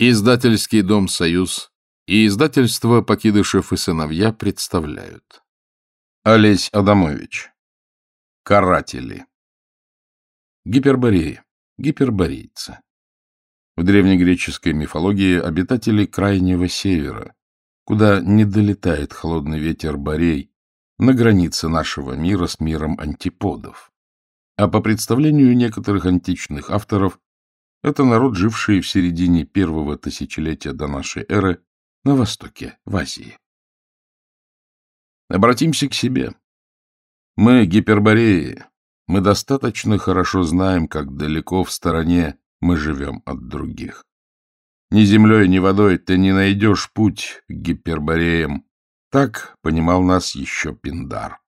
Издательский дом «Союз» и издательство «Покидышев и сыновья» представляют. Олесь Адамович. Каратели. Гипербореи. Гиперборейцы. В древнегреческой мифологии обитатели Крайнего Севера, куда не долетает холодный ветер Борей, на границе нашего мира с миром антиподов. А по представлению некоторых античных авторов, это народ, живший в середине первого тысячелетия до нашей эры на Востоке, в Азии. Обратимся к себе. Мы гипербореи. Мы достаточно хорошо знаем, как далеко в стороне мы живем от других. Ни землей, ни водой ты не найдешь путь к гипербореям. Так понимал нас еще Пиндар.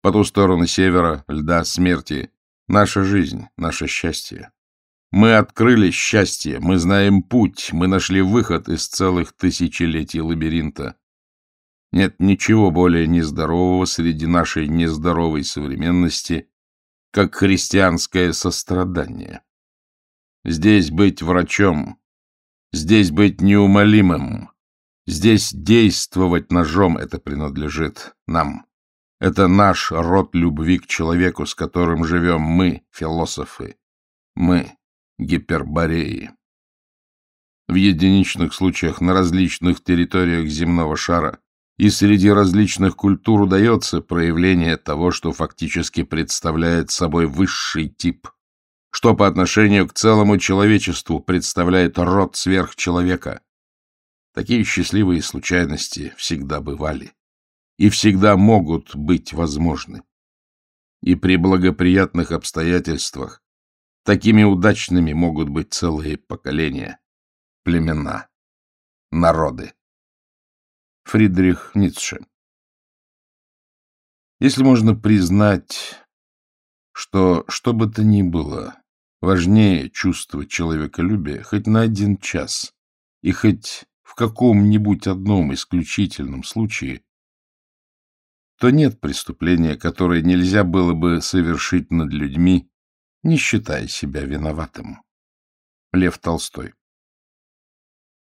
По ту сторону севера, льда смерти, наша жизнь, наше счастье. Мы открыли счастье, мы знаем путь, мы нашли выход из целых тысячелетий лабиринта. Нет ничего более нездорового среди нашей нездоровой современности, как христианское сострадание. Здесь быть врачом, здесь быть неумолимым, здесь действовать ножом — это принадлежит нам. Это наш род любви к человеку, с которым живем мы, философы. Мы, гипербореи. В единичных случаях на различных территориях земного шара и среди различных культур удается проявление того, что фактически представляет собой высший тип, что по отношению к целому человечеству представляет род сверхчеловека. Такие счастливые случайности всегда бывали и всегда могут быть возможны. И при благоприятных обстоятельствах Такими удачными могут быть целые поколения, племена, народы. Фридрих Ницше Если можно признать, что что бы то ни было важнее чувства человеколюбия хоть на один час и хоть в каком-нибудь одном исключительном случае, то нет преступления, которое нельзя было бы совершить над людьми, не считая себя виноватым. Лев Толстой